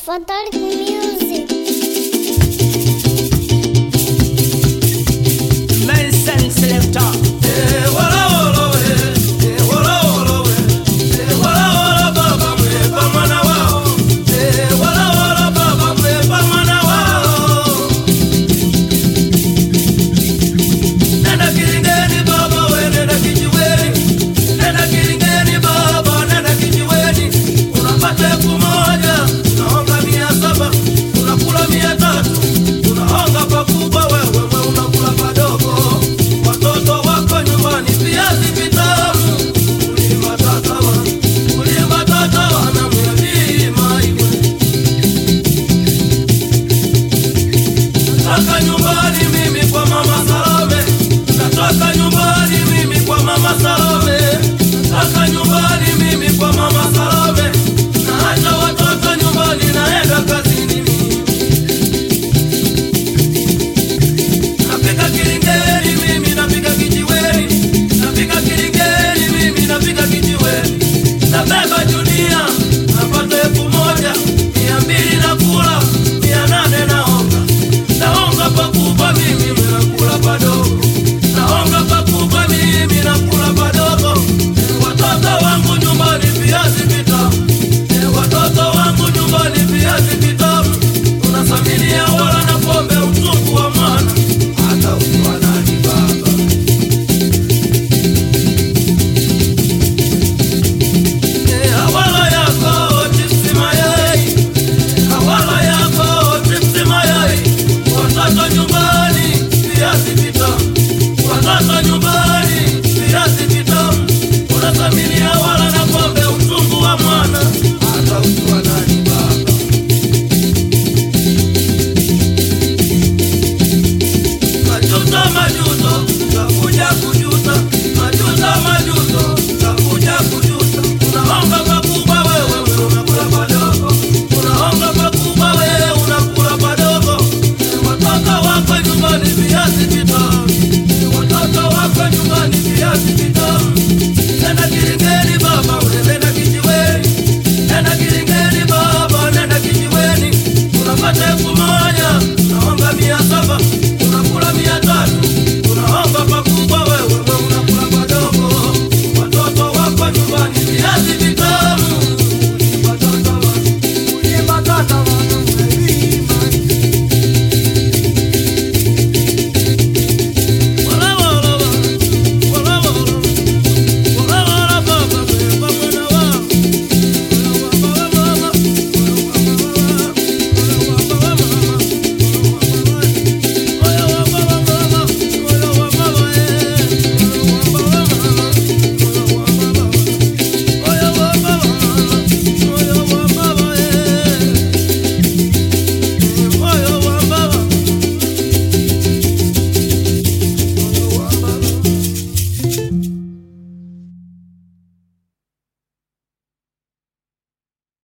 Fantastic Music.